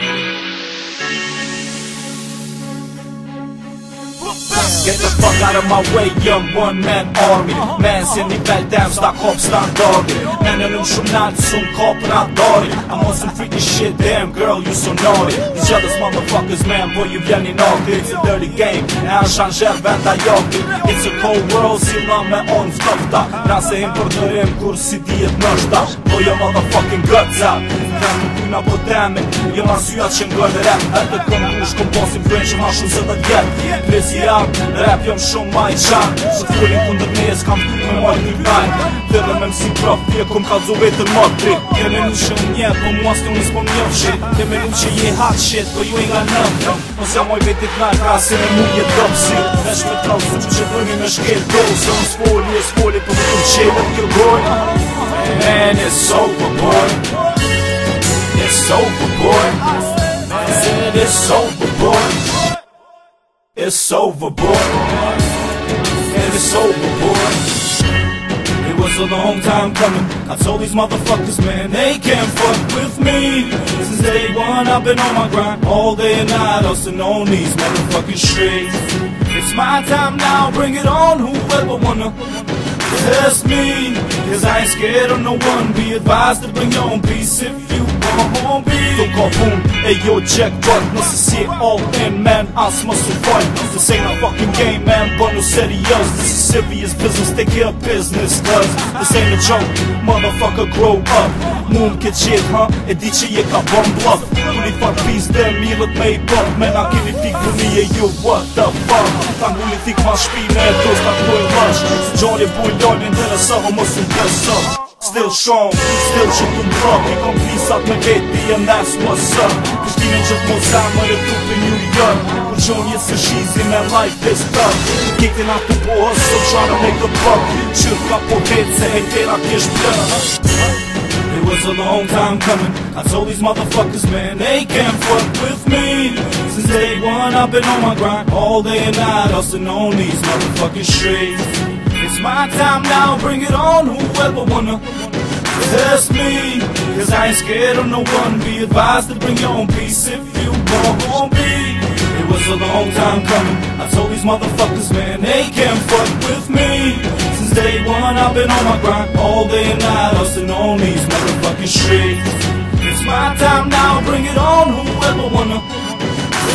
Thank you. Get the fuck out of my way, young one man army. Men se një beldem, s'ta kop standardi Men e lëm shumë nalë, shumë kop radari I'm on some freaky shit, damn girl, you so naughty. These jealous motherfuckers, man, boy, ju vjen i nati It's a dirty game, e anë shanë zherë venda joki It's a cold world, si la me on fëfta Na se him për dërim, kur si dijet nështa Blow your motherfucking guts out. Them në kuna po temin, jo ma syat që ngër dhe rap. E të këm kush kom posim french, ma shumë se dhe jet Plesi jam, rap jom shumë ma i qan Se të fullin kundër me jes kam të me mojt një bajn Dhe me mësi prof, tje kom ka zu vetën mod tri Ke me nu që nje, po mua s'ke unis po mjof shit. Ke me nu që je hot shit, po ju i nga nëm Po se moj vetit na ka se me mu je dop si Vesh me trau su që dhëmi me shkel do. Se unë s'foli, e s'foli, po më të qelet kjo goj. Man, it's over, boy It's over, boy. Said it's over, boy. It's over, boy. And it's over, boy. It was a long time coming. I told these motherfuckers, man, they can't fuck with me. Since day one, I've been on my grind all day and night, hustling on these motherfucking streets. It's my time now, bring it on, whoever wanna test me. Cause I ain't scared of no one. Be advised to bring your own piece if you call boom, hey yo, check what? Nëse si all in, man, as must survive. This ain't a fucking game, man, but no serious. This is serious business, take care of business, cuz this ain't a joke. Motherfucker, grow up. Mund këtë qit, ha? E di që je ka bon bluff. Kuni fat peace, dhe mirët me i bot. Man, a keni fik mi e ju, what the fuck? Ta ngulli thik ma shpine e dos, ta lush. Se gjoni buj lojnë, interesohë, mos unë beso. Still strong, still që të mbrok I kom pisat me veti and that's what's up. Kushtime që të mos zamër e tupi New York. Kur gjon jetë se shizi me life is tough. Kikin atë të bohës, so tryna make a buck. Qyrë ka po vetë se hejtera kjesh blë It was a long time coming. I told these motherfuckers, man, they can't fuck with me. Since day one I've been on my grind All day and night, hustling on these motherfucking streets It's my time now, bring it on, whoever wanna test me. Cause I ain't scared of no one. Be advised to bring your own piece if you want be. It was a long time coming. I told these motherfuckers, man, they can't fuck with me. Since day one, I've been on my grind all day and night, hustling on these motherfucking streets. It's my time now, bring it on, whoever wanna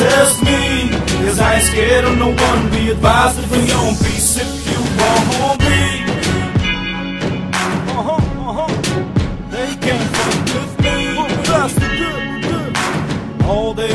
test me. Cause I ain't scared of no one. Be advised to bring your own piece if all day